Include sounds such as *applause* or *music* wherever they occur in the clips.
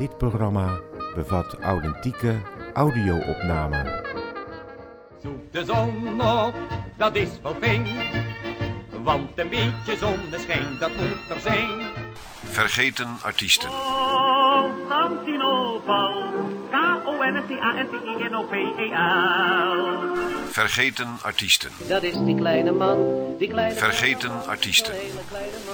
Dit programma bevat authentieke audio-opnamen. Zoek de zon op, dat is wel fijn. Want een beetje zonneschijn, dat moet er zijn. Vergeten artiesten. Constantinopel, K-O-N-S-T-A-N-T-I-N-O-P-E-L. Vergeten artiesten. Dat is die kleine man, die kleine Vergeten artiesten.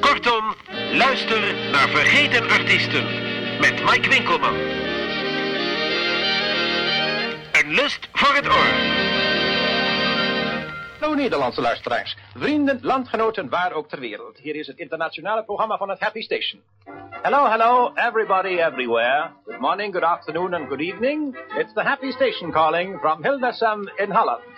Kortom, luister naar Vergeten Artiesten met Mike Winkelman. Een lust voor het oor. Hallo Nederlandse luisteraars, vrienden, landgenoten, waar ook ter wereld. Hier is het internationale programma van het Happy Station. Hello, hello, everybody everywhere. Good morning, good afternoon and good evening. It's the Happy Station calling from Hildesheim in Holland.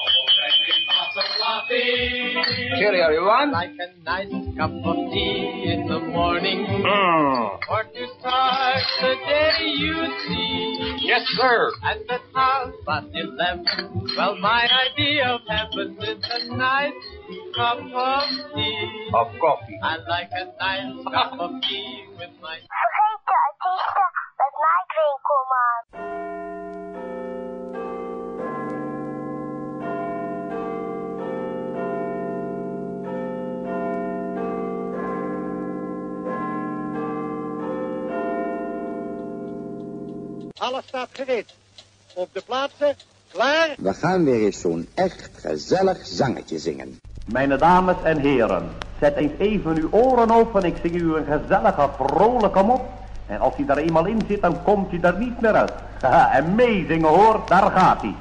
Cheerio, everyone. Like a nice cup of tea in the morning, Mm. or to start the day you see. Yes, sir. At the house at eleven, well, my idea of heaven is a nice cup of tea. Of coffee. I like a nice cup of tea with my *laughs* Vergeten artiesten met Mike Winkelman. Alles staat gereed. Op de plaatsen, klaar. We gaan weer eens zo'n echt gezellig zangetje zingen. Mijn dames en heren, zet eens even uw oren open. Ik zing u een gezellige, vrolijke mop. En als hij daar eenmaal in zit, dan komt hij er niet meer uit. Haha, en meezingen hoor, daar gaat hij.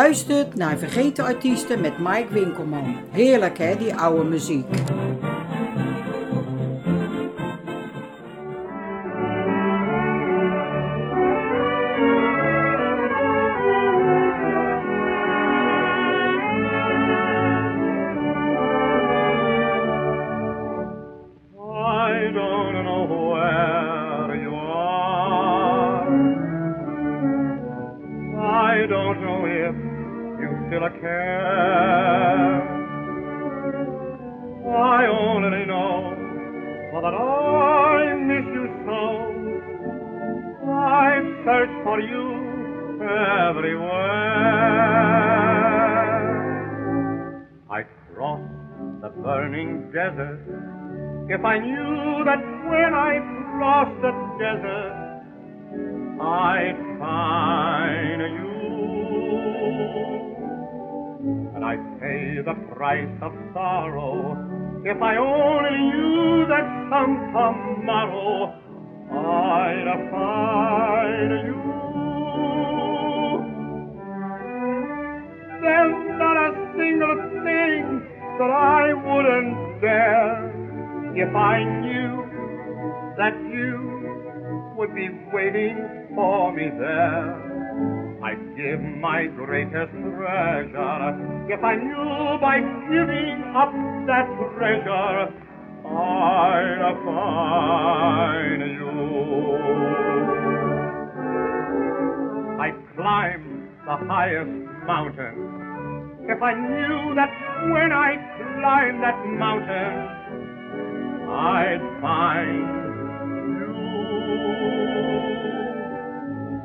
luistert naar Vergeten Artiesten met Mike Winkelman. Heerlijk hè, die oude muziek. knew that when I crossed the desert, I'd find you. And I'd pay the price of sorrow if I only knew that some tomorrow I'd find you. There's not a single thing that I wouldn't dare if I knew that you would be waiting for me there. I'd give my greatest treasure if I knew by giving up that treasure I'd find you. I'd climb the highest mountain if I knew that when I climb that mountain I'd find you.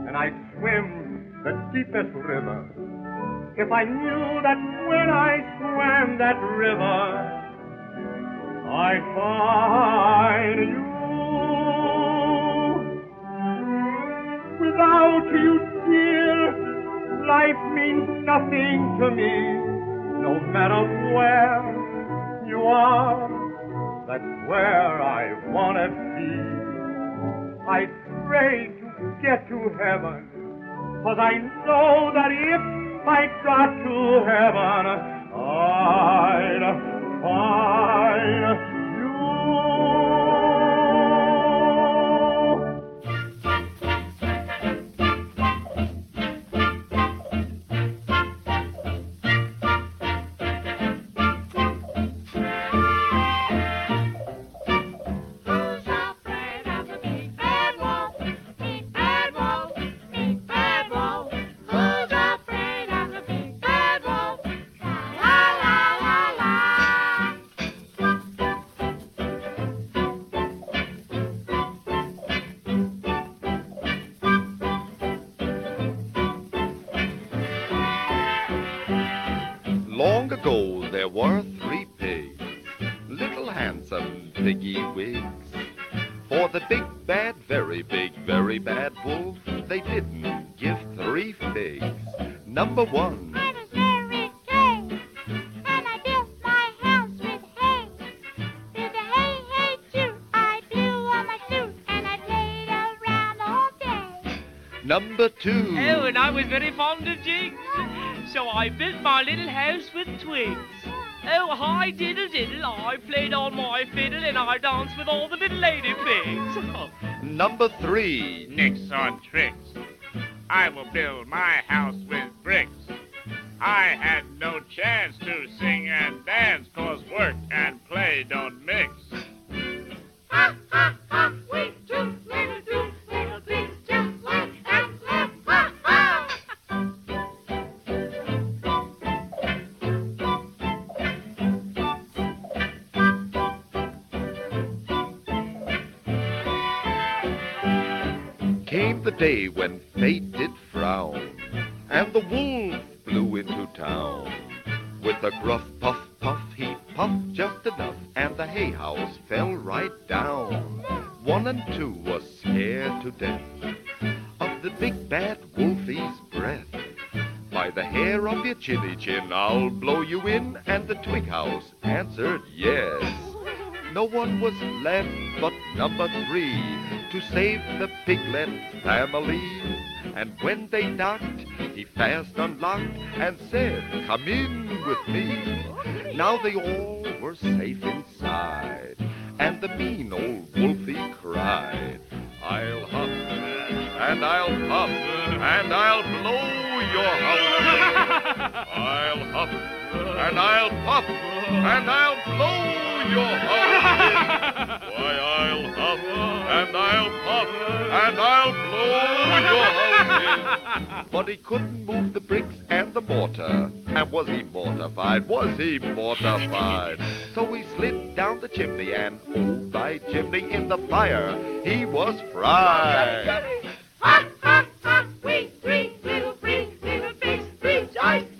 And I'd swim the deepest river. If I knew that when I swam that river, I'd find you. Without you, dear, life means nothing to me. No matter where you are, that's where I wanna be. I pray to get to heaven Cause I know that if I got to heaven, I'd find Long was very fond of jigs, so I built my little house with twigs. Oh, hi diddle diddle, I played on my fiddle and I danced with all the little lady pigs. *laughs* Oh, number three. Nix on tricks. I will build my house with bricks. I had blow you in, and the twig house answered yes. No one was left but number three to save the piglet family. And when they knocked, he fast unlocked and said, Come in with me. Now they all were safe inside, and the mean old wolfie cried, I'll huff and I'll puff and I'll blow your house. I'll huff and I'll puff and I'll blow your house. Why, I'll huff and I'll puff and I'll blow your house. But he couldn't move the bricks and the mortar. And was he mortified? Was he mortified? So he slid down the chimney and, oh my chimney, in the fire he was fried. Ha ha ha! we three little freaks, little pigs rejoice.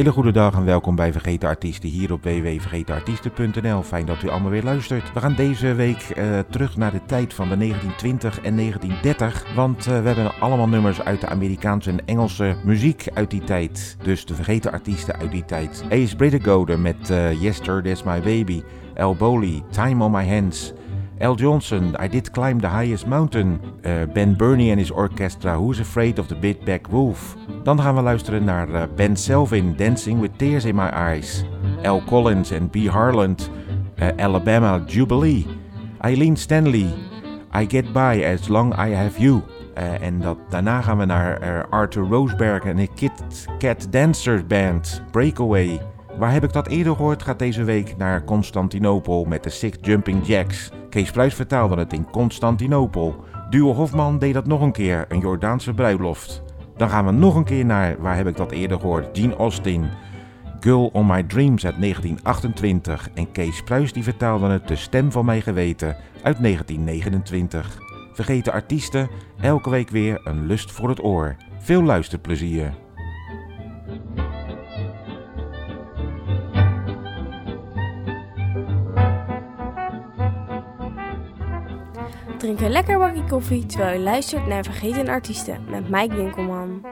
Hele goede dag en welkom bij Vergeten Artiesten hier op www.vergetenartiesten.nl. Fijn dat u allemaal weer luistert. We gaan deze week uh, terug naar de tijd van de 1920 en 1930, want uh, we hebben allemaal nummers uit de Amerikaanse en Engelse muziek uit die tijd. Dus de vergeten artiesten uit die tijd. Ace Bridgegode met uh, Yesterday's My Baby, El Boli, Time on My Hands... Al Johnson, I Did Climb the Highest Mountain. Uh, ben Burney en his orchestra, Who's Afraid of the Big Back Wolf. Dan gaan we luisteren naar uh, Ben Selvin, Dancing with Tears in My Eyes. Al Collins en B. Harland, uh, Alabama Jubilee. Eileen Stanley, I Get By As Long I Have You. en daarna gaan we naar Arthur Roseberg en de Kit Cat Dancers Band, Breakaway. Waar heb ik dat eerder gehoord? Gaat deze week naar Constantinopel met de Six Jumping Jacks. Kees Pruis vertaalde het in Constantinopel. Duo Hofman deed dat nog een keer, een Jordaanse bruiloft. Dan gaan we nog een keer naar, waar heb ik dat eerder gehoord? Gene Austin. Girl on My Dreams uit 1928. En Kees Pruis die vertaalde het De Stem van Mijn Geweten uit 1929. Vergeten artiesten, elke week weer een lust voor het oor. Veel luisterplezier. Drink een lekker bakje koffie terwijl je luistert naar Vergeten Artiesten met Mike Winkelman.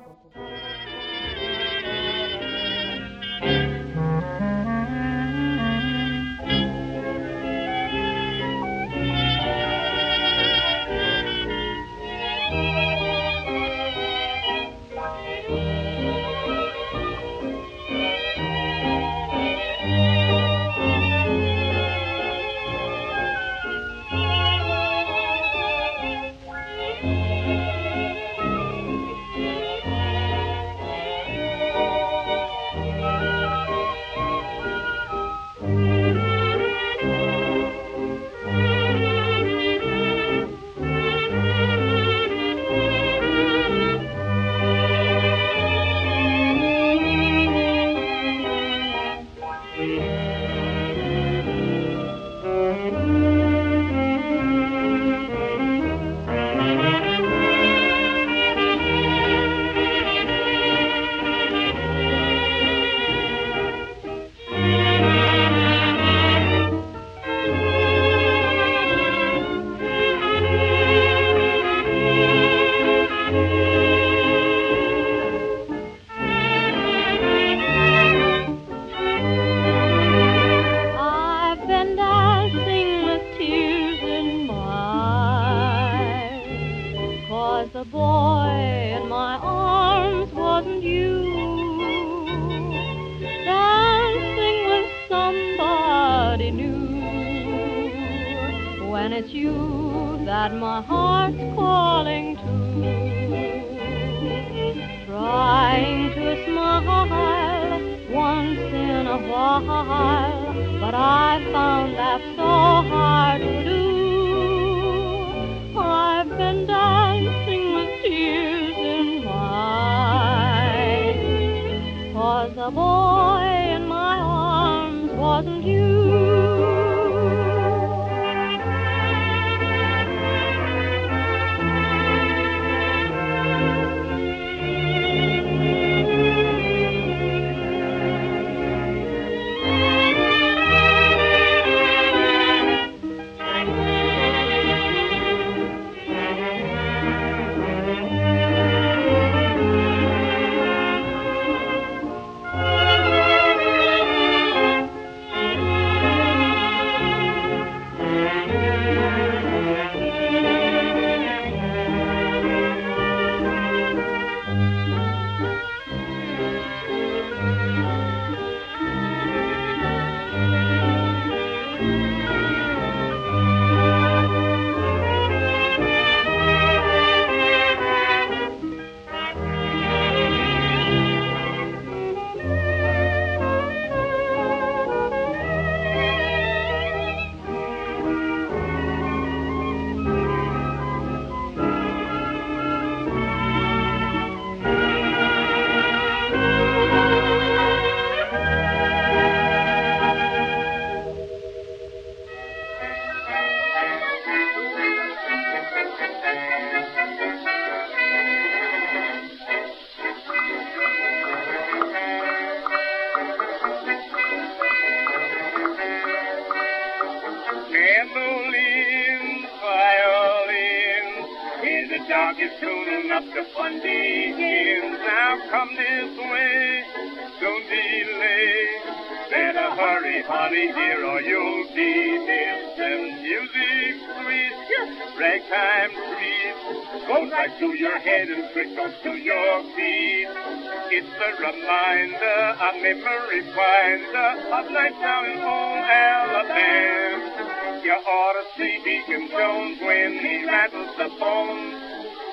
Rattles the bones.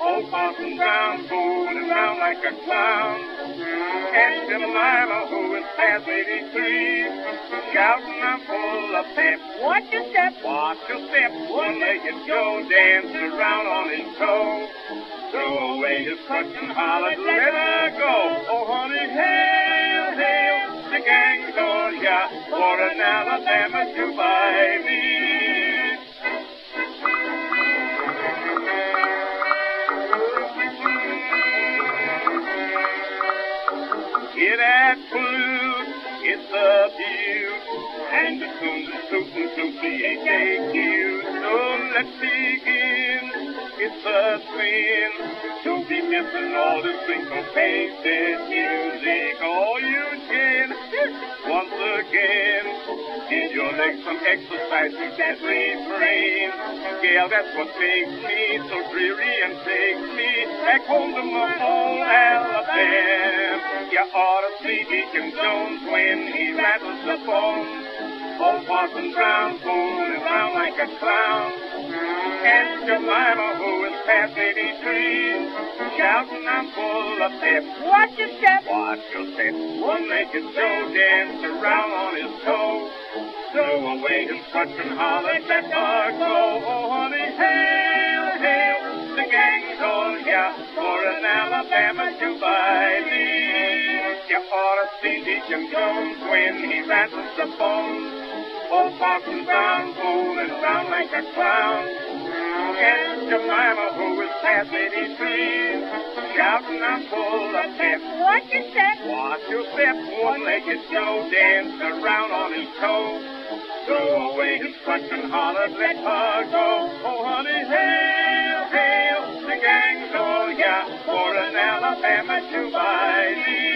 Old Brown around like a clown. And Jemima, who is past 83, shouting I'm full of pep. Watch your step, watch your step. One legged Joe danced around on his toe. Throw away his crutch and hollered, let her go. Oh, honey, hail, hail, the gang's on ya for an Alabama to buy me. That flute, it's a beaut, and the tunes are tootin' to B-A-K-Q. So let's begin, it's a sin to be missing all the syncopated music. All you can, once again, give your legs some exercise to that refrain. Gail, that's what makes me so dreary and takes me back home to my own Alabama. You ought to see Deacon Jones when he rattles the phone. Old Parson Brown fooling around like a clown. And Jemima, who is past 83, shouting I'm full of pep. Watch your step, watch your step. One naked Joe danced around on his toe. Throw away his crutch and holler, let her go. Oh, honey, hail, hail, the gang's on ya for an Alabama me. You ought to see Deacon Jones when he rattles the bones. Old Parson Brown fooling around like a clown. And Jemima, who is past 83, shouting I'm full of pep. Watch your step. Watch your step. One-legged Joe danced around on his toes. Throw away his crutch and hollered, let her go. Oh, honey, hail, hail, the gang's oh, all ya for an Alabama to buy me.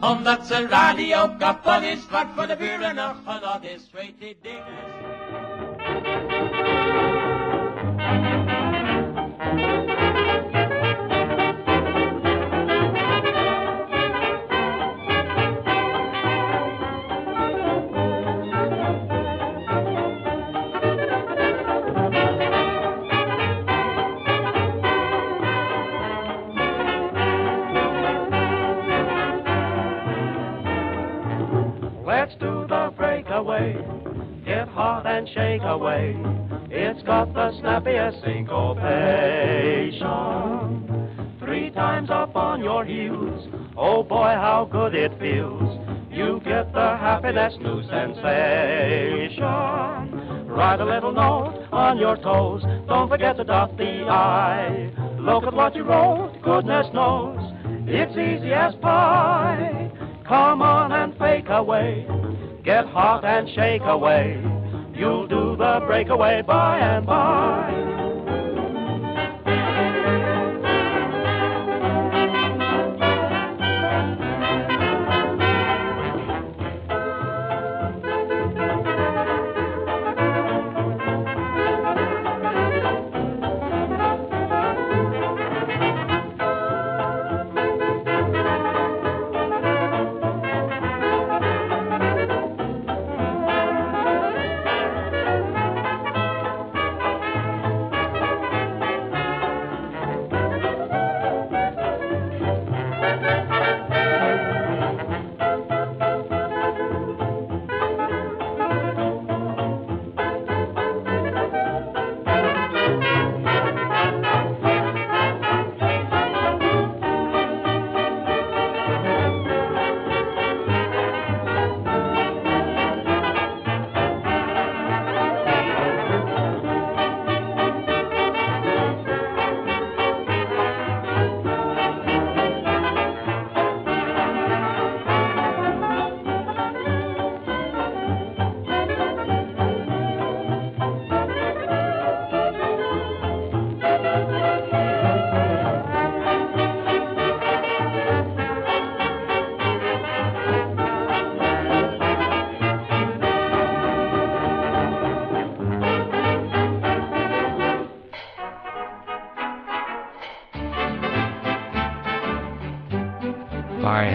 Omdat zijn radio kapot is, wat voor de buren nog genot is. Weet die dingen. And shake away. It's got the snappiest syncopation. Three times up on your heels. Oh boy, how good it feels. You get the happiness new sensation. Write a little note on your toes. Don't forget to dot the I. Look at what you wrote. Goodness knows. It's easy as pie. Come on and fake away. Get hot and shake away. You'll do the breakaway by and by.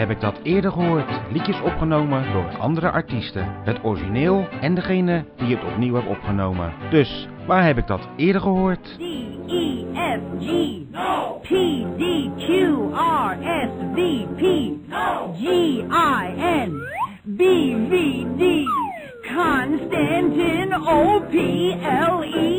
Heb ik dat eerder gehoord? Liedjes opgenomen door andere artiesten. Het origineel en degene die het opnieuw heeft opgenomen. Dus, waar heb ik dat eerder gehoord? E F G P D Q R S V P G I N B V D Constantin O P L E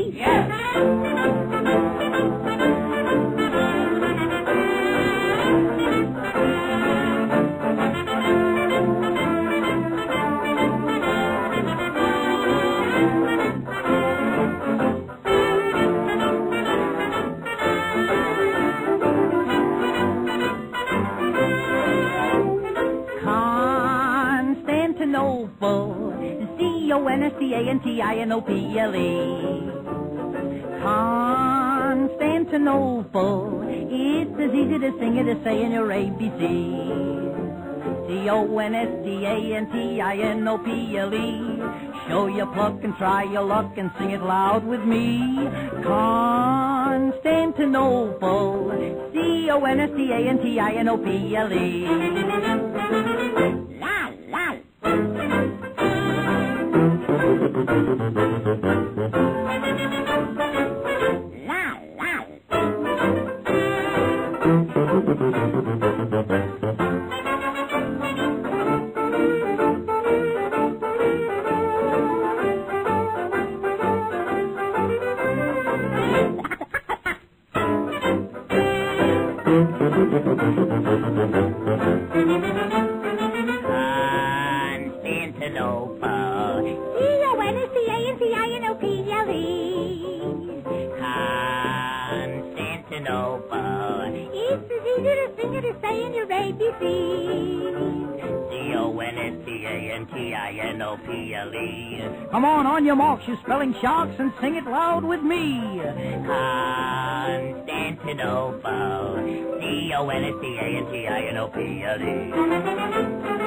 C-A-N-T-I-N-O-P-E-L-E. Constantinople. It's as easy to sing it as saying your ABC. C-O-N-S-T-A-N-T-I-N-O-P-L-E. Show your pluck and try your luck and sing it loud with me. Constantinople. C-O-N-S-T-A-N-T-I-N-O-P-L-E. Thank you. Your you spelling sharks, and sing it loud with me. Constantinople. C-O-N-S-T-A-N-T-I-N-O-P-L-E.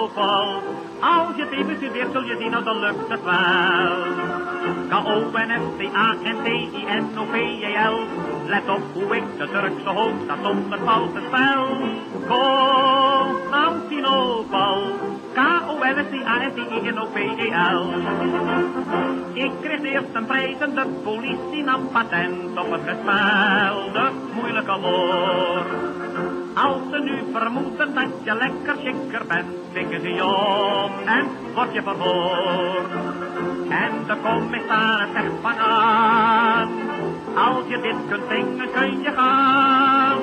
Constantinopel, als je het even studeert zul je zien, nou dan lukt het wel. K-O-N-S-T-A-N-T-I-N-O-P-E-L. Let op hoe ik de Turkse hoofdstad zonder fouten spel. Constantinopel, K-O-N-S-T-A-N-T-I-N-O-P-E-L. Ik kreeg eerst een prijs en de politie nam patent op het gespelde moeilijke woord. Als ze nu vermoeden dat je lekker schikker bent, pikken ze je op en word je verhoord. En de commissaris zegt van aan, als je dit kunt zingen kun je gaan.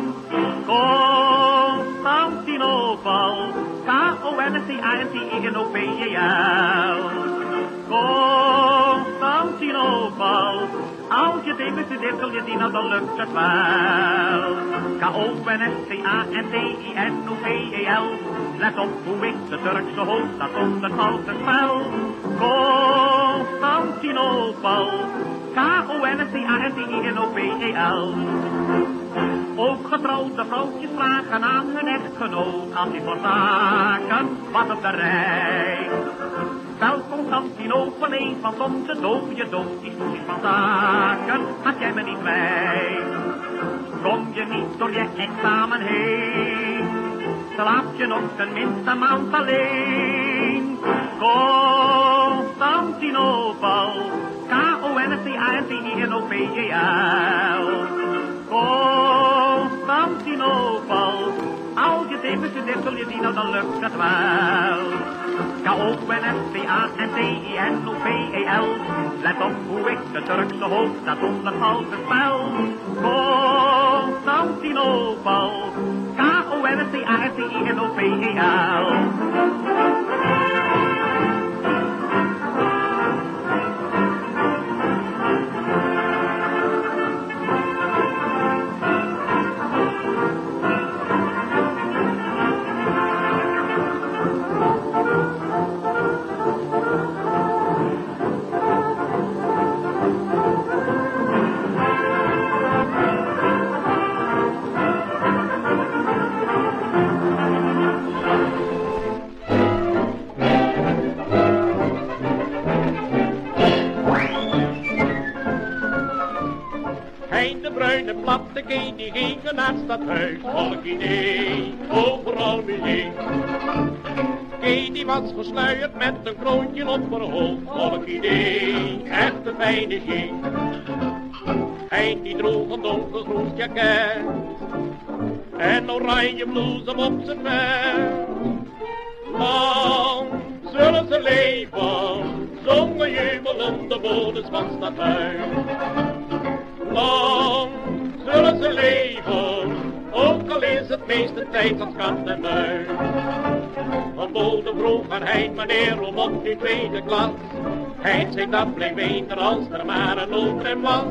Constantinopel, K-O-N-S-T-I-N-T-I-N-O-P-E-L. Constantinopel, als je dit zul je zien, dan lukt het wel. K-O-N-S-T-A-N-T-I-N-O-P-E-L. Let op hoe ik de Turkse hoofdstad onder fouten spel. Constantinopel, K-O-N-S-T-A-N-T-I-N-O-P-E-L. Ook getrouwde vrouwtjes vragen aan hun echtgenoot als hij voor zaken wat op de rij. Stel Constantinopel een van onze dode dood, die van zaken, had jij me niet bij. Kom je niet door je examen heen, slaap je nog tenminste een maand alleen. Constantinopel, K-O-N-S-T-A-N-T-I-N-O-P-E-L. Constantinopel, als je het zul je zien, dan lukt het wel. K-O-N-S-T-A-N-T-I-N-O-P-E-L. Let op hoe ik de Turkse hoofdstad onder fouten spel. Constantinopel, K-O-N-S-T-A-N-T-I-N-O-P-E-L. Het stadhuis. Volk idee, overal muziek. Die was gesluierd met een kroontje op haar hoofd. Volk idee, echt een fijne G. Hein die droeg een donkergroen jacket. En oranje blouse op zijn vel. Lang zullen ze leven, zongen jubelende bewoners van stadhuis. Lang zullen ze leven, ook al is het meeste tijd als kat en muis. Een bode vroeg aan hij meneer om op die tweede klas. Hij zei dat bleef beter als er maar een noodrem was.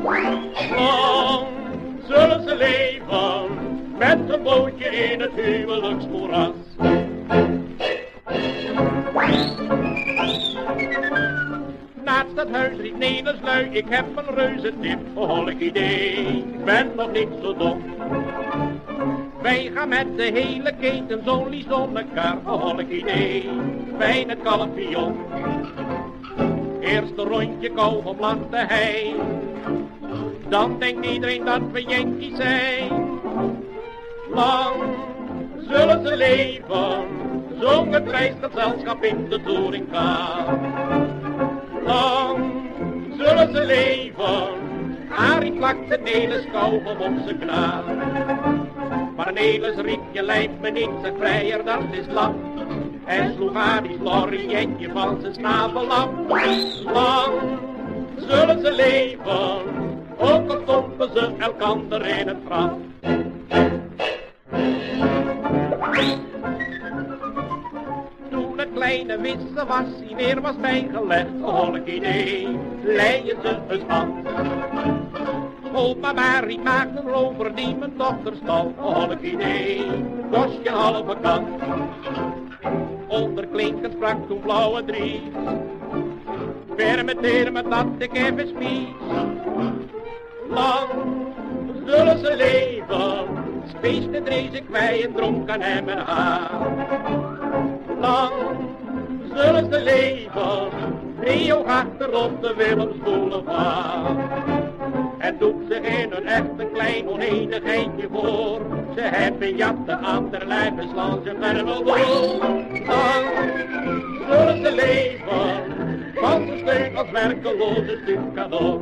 Lang zullen ze leven met een bootje in het huwelijksmoeras. Naast het huis riep Nelis lui, ik heb een reuze tip, een holk idee, ik ben nog niet zo dom. Wij gaan met de hele keten zo'n elkaar, een holk idee, bij het kalfje Eerste rondje kauwgom lachte hij, dan denkt iedereen dat we Yankees zijn. Lang zullen ze leven, zong het reisgezelschap in de touringcar. Lang zullen ze leven, Arie plakte Nelis kauwgom op zijn knaap. Maar Nelis riep, je lijkt me niet, zeg vrijer, dat is lap. En sloeg Arie's lorrietje van zijn snavel af. Lang zullen ze leven, ook al ze elkander in het graf. Het kleine wisse was, hij weer was bijgelegd, holk idee, leien ze het af. Opa Marie maakt een rover die mijn dochter stal, holk idee, kost je halve kant. Onder klinken sprak toen blauwe drie, permitteer me dat ik even spies. Lang zullen ze leven, speeste drees ik wij en dronk aan hem en haar. Lang zullen ze leven, driehoog achterop de Willems Boulevard. Het doet zich in een echt een klein oneenigheidje voor. Ze hebben jatten aan der lijf en slaan ze verder door. Zullen ze leven, van ze steun als werkeloze stucador.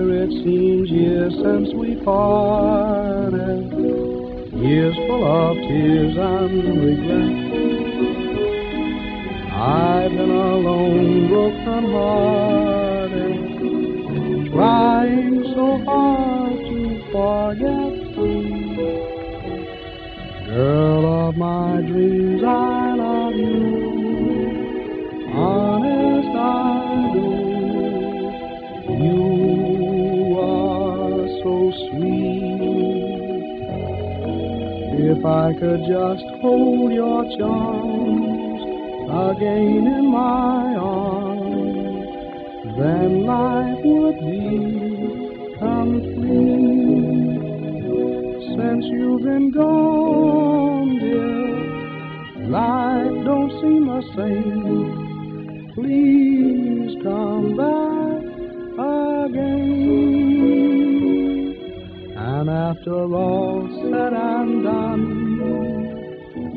it seems years since we parted, years full of tears and regret. I've been alone, broken hearted, trying so hard to forget. Girl of my dreams, I If I could just hold your charms again in my arms, then life would be complete. Since you've been gone, dear, life don't seem the same. Please come back again. And after all said and done,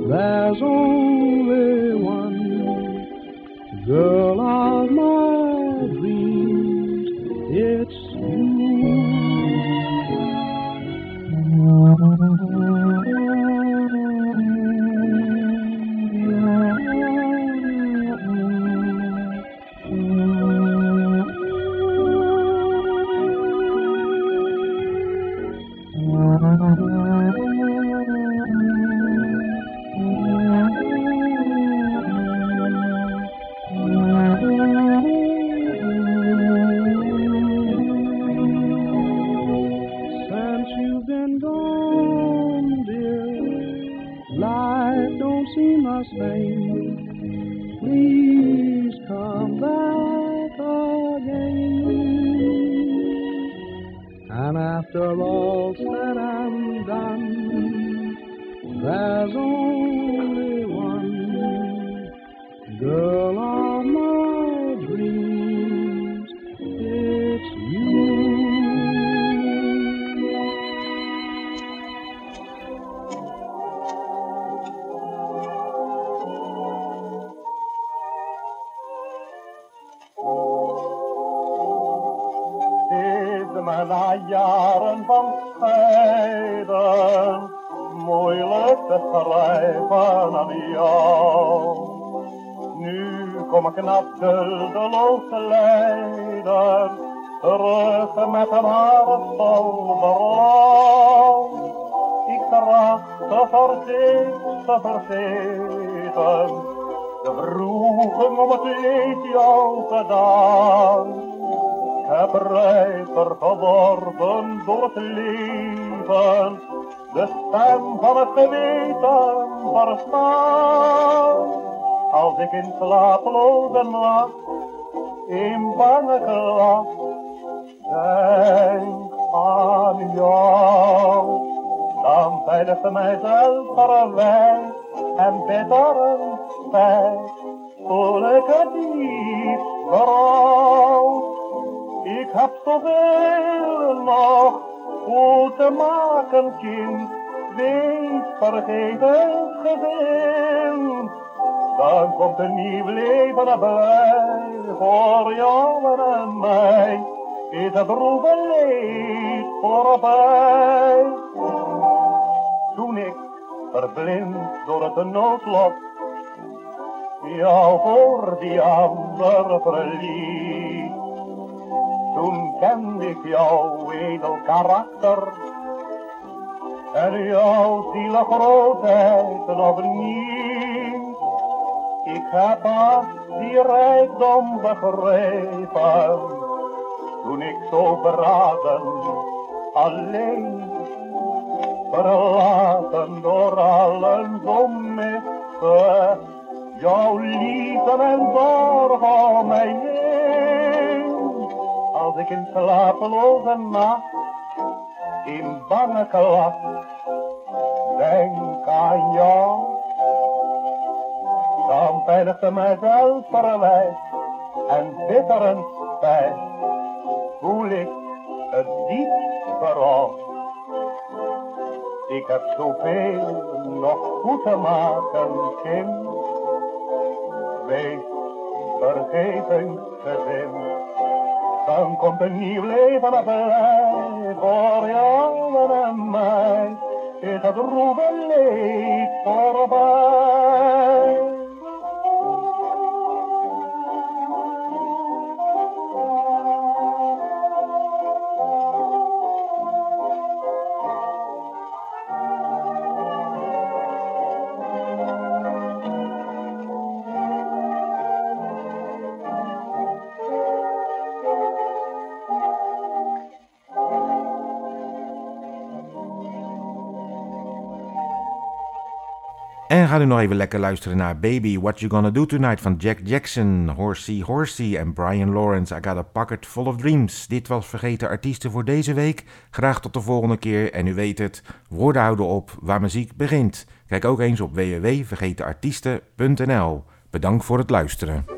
there's only one girl of my after all said and done, there's only tracht te vergeten, te vergeten, de vroegen om het leed jou gedaan. Ik heb rijper geworden door het leven, de stem van het geweten verstaan. Als ik in slapeloze nacht, in bange gelach, denk aan jou, dan veiligt mijzelf verwijt en bitter spijt, voel ik het diep berouw. Ik heb zoveel nog goed te maken, kind, wees vergeten gezin. Dan komt een nieuw leven erbij, voor jou en mij, is het droeve leed voorbij. Toen ik, verblind door het noodlot, jou voor die ander verliet. Toen kende ik jouw edel karakter en jouw zielig grootheid nog niet. Ik heb aan die rijkdom begrepen, toen ik zo verraden, alleen, verlaten door allen zo missen, jouw liefde en zorg mij heen. Als ik in slapeloze nacht, in bange klacht, denk aan jou dan pijnigde mijzelf verwijt en bittere spijt, voel ik het diep berouw. Ik heb zoveel nog goed te maken, kind. Wees vergeten gezin, dan komt een nieuw leven op blij voor jou en mij. Is het roepen leed voorbij. En ga nu nog even lekker luisteren naar Baby What You Gonna Do Tonight van Jack Jackson, Horsey Horsey en Brian Lawrence. I Got a Pocket Full of Dreams. Dit was Vergeten Artiesten voor deze week. Graag tot de volgende keer. En u weet het, woorden houden op waar muziek begint. Kijk ook eens op www.vergetenartiesten.nl. Bedankt voor het luisteren.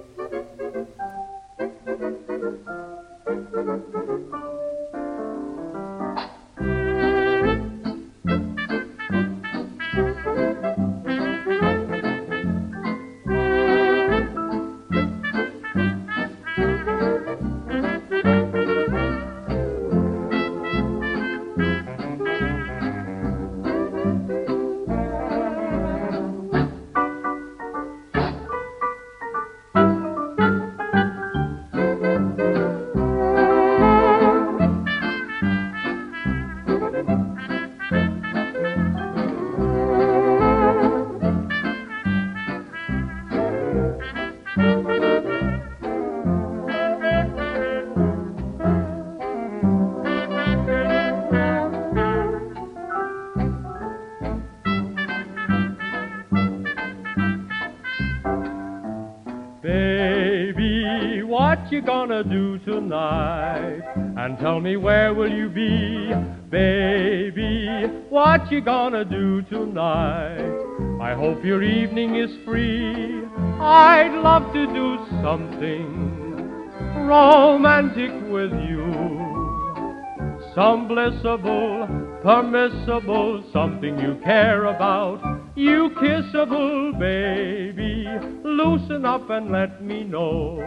Some blissable, permissible, something you care about. You kissable baby, loosen up and let me know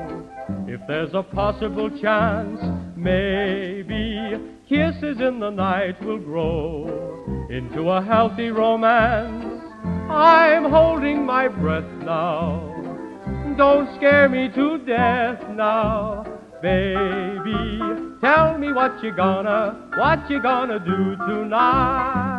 if there's a possible chance. Maybe Kisses in the night will grow into a healthy romance. I'm holding my breath now. Don't scare me to death now, baby. Tell me what you gonna, what you gonna do tonight.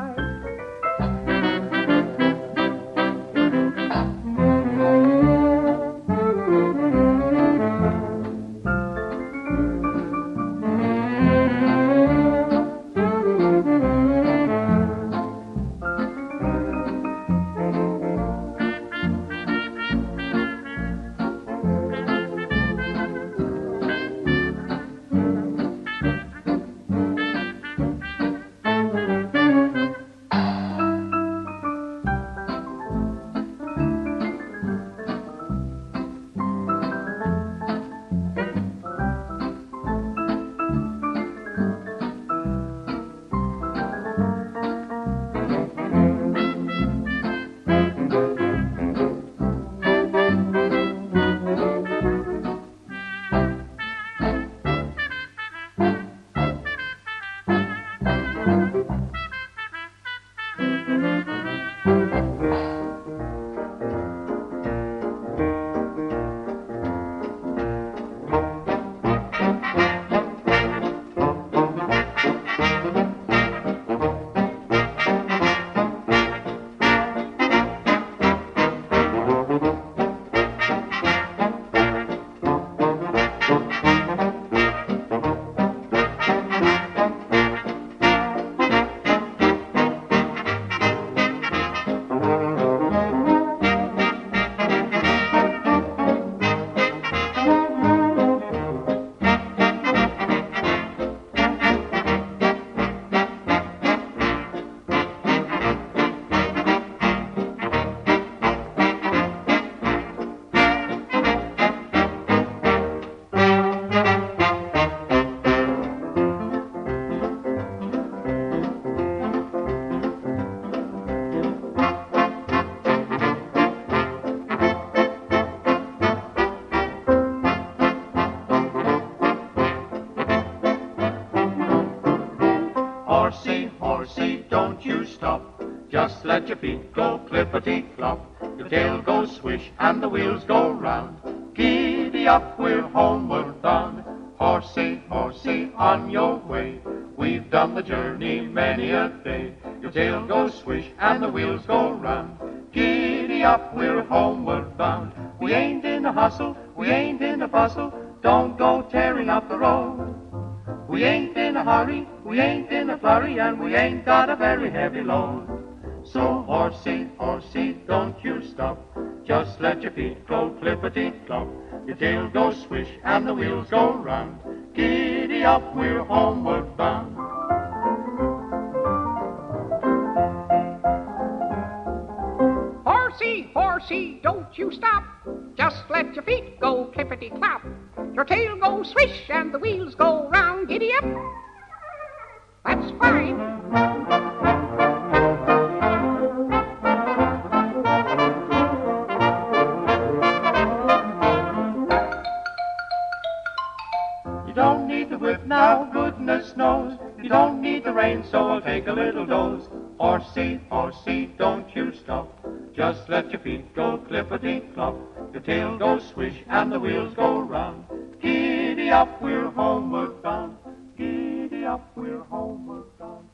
Wheels go round. Giddy up, we're homeward bound. Horsey, horsey, on your way. We've done the journey many a day. Your tail goes swish and the wheels go round. Giddy up, we're homeward bound. We ain't in a hustle, we ain't in a bustle. Don't go tearing up the road. We ain't in a hurry, we ain't in a flurry, and we ain't got a very heavy load. So horsey, horsey, don't you stop. Just let your feet go clippity clop. Your tail goes swish and the wheels go round. Giddy up, we're homeward bound. Horsey, horsey, don't you stop. Just let your feet go clippity clop. Your tail goes swish and the wheels go round. Giddy up. That's fine. Now, goodness knows. You don't need the rain, so I'll take a little dose. Horsey, horsey, don't you stop. Just let your feet go clippity clop. Your tail goes swish and the wheels go round. Giddy up, we're homeward bound. Giddy up, we're homeward bound.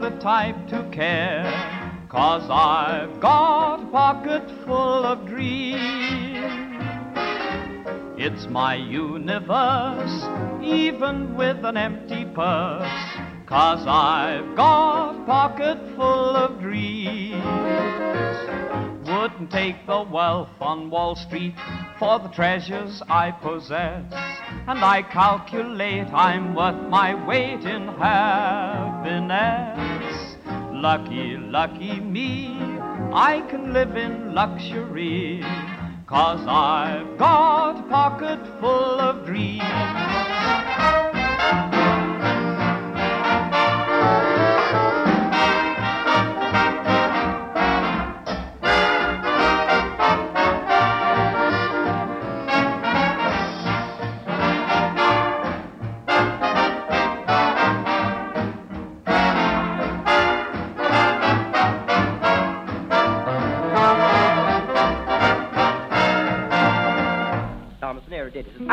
The type to care. Cause I've got a pocket full of dreams. It's my universe, even with an empty purse. Cause I've got a pocket Wouldn't take the wealth on Wall Street for the treasures I possess. And I calculate I'm worth my weight in happiness. Lucky, lucky me, I can live in luxury. Cause I've got a pocket full of dreams.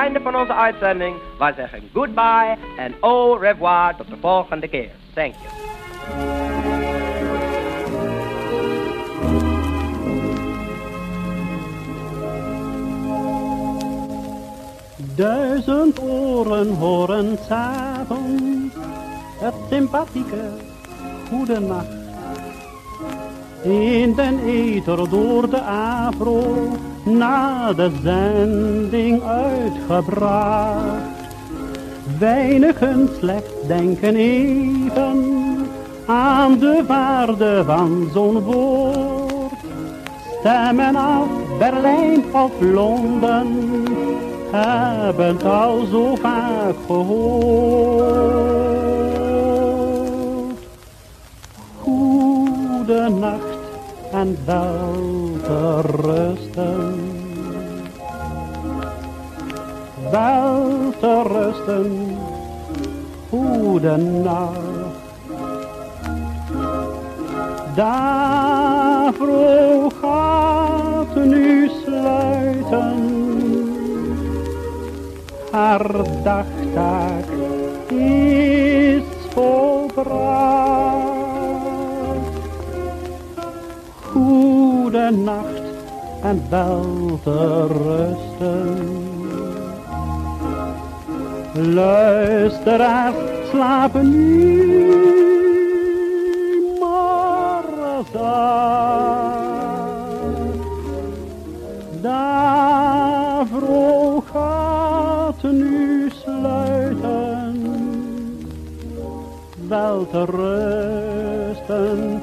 Einde van onze uitzending. Wij zeggen goodbye en au revoir tot de volgende keer. Thank you. Duizend oren horen s'avonds het sympathieke goede nacht. In den ether door de afro na de zending uitgebracht. Weinigen slechts denken even aan de waarde van zo'n woord. Stemmen af Berlijn of Londen hebben het al zo vaak gehoord. Goede nacht en wel te rusten. Wel te rusten, goede nacht. Daarvoor gaat nu sluiten. Haar dagtaak is volbracht. Nacht en wel te rusten. Luisteraars slapen nu maar zacht. Daarvoor gaat nu sluiten. Wel te rusten,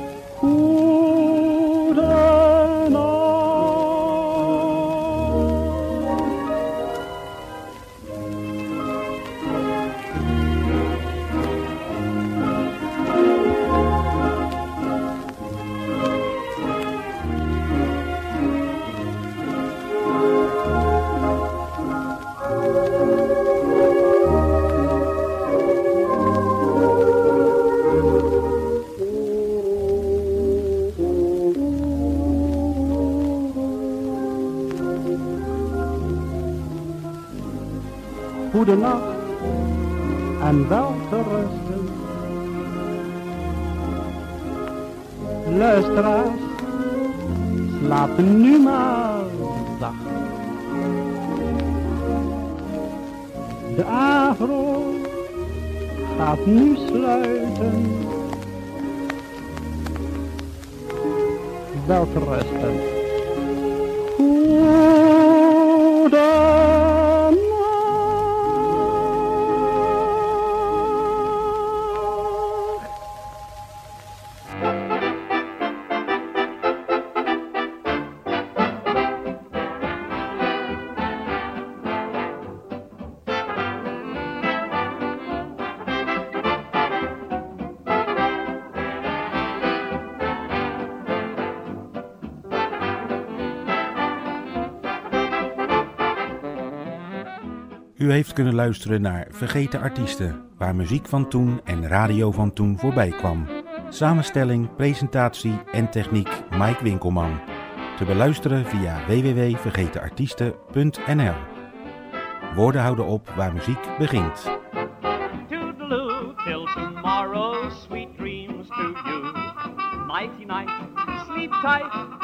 Goede nacht en wel te rusten. Luisteraars, slaap nu maar zacht. De avro gaat nu sluiten. Wel te rusten. U heeft kunnen luisteren naar Vergeten Artiesten, waar muziek van toen en radio van toen voorbij kwam. Samenstelling, presentatie en techniek Mike Winkelman. Te beluisteren via www.vergetenartiesten.nl. Woorden houden op waar muziek begint. Till tomorrow, sweet dreams to you. Night, sleep tight.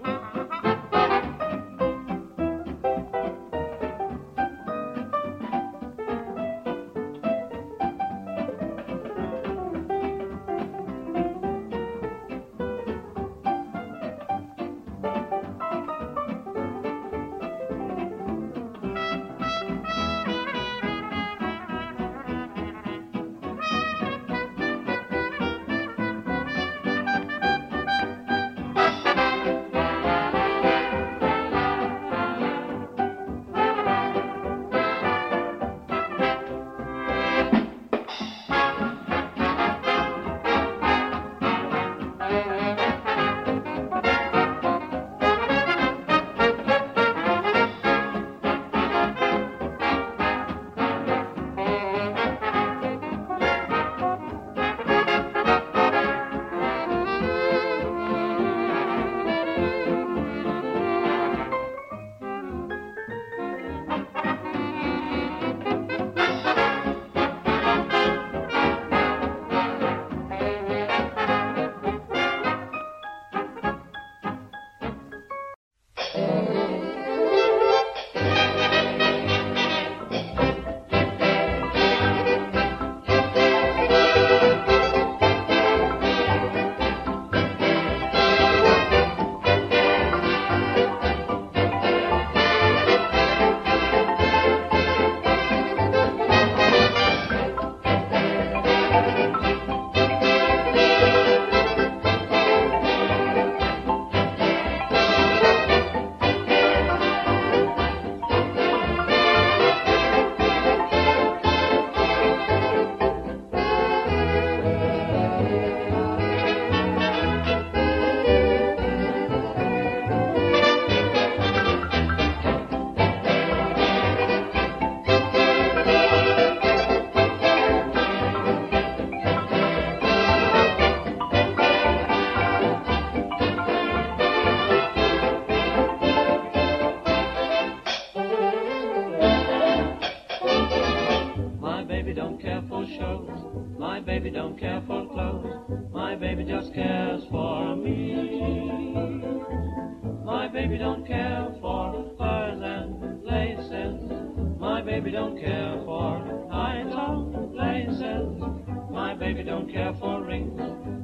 My baby don't care for high top places. My baby don't care for rings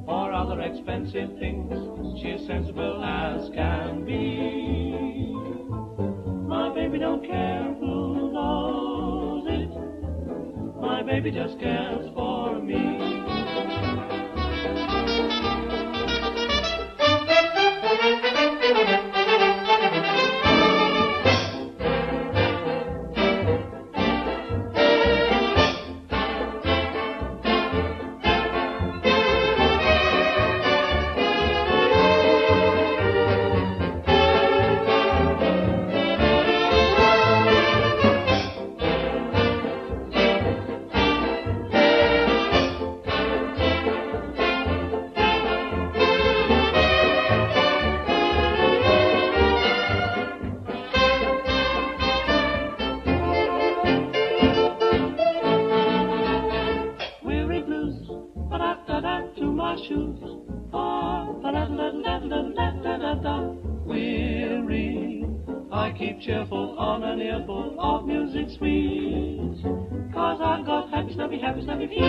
or other expensive things. She's sensible as can be. My baby don't care who knows it. My baby just cares for me. happy, happy, happy, happy.